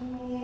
Yeah.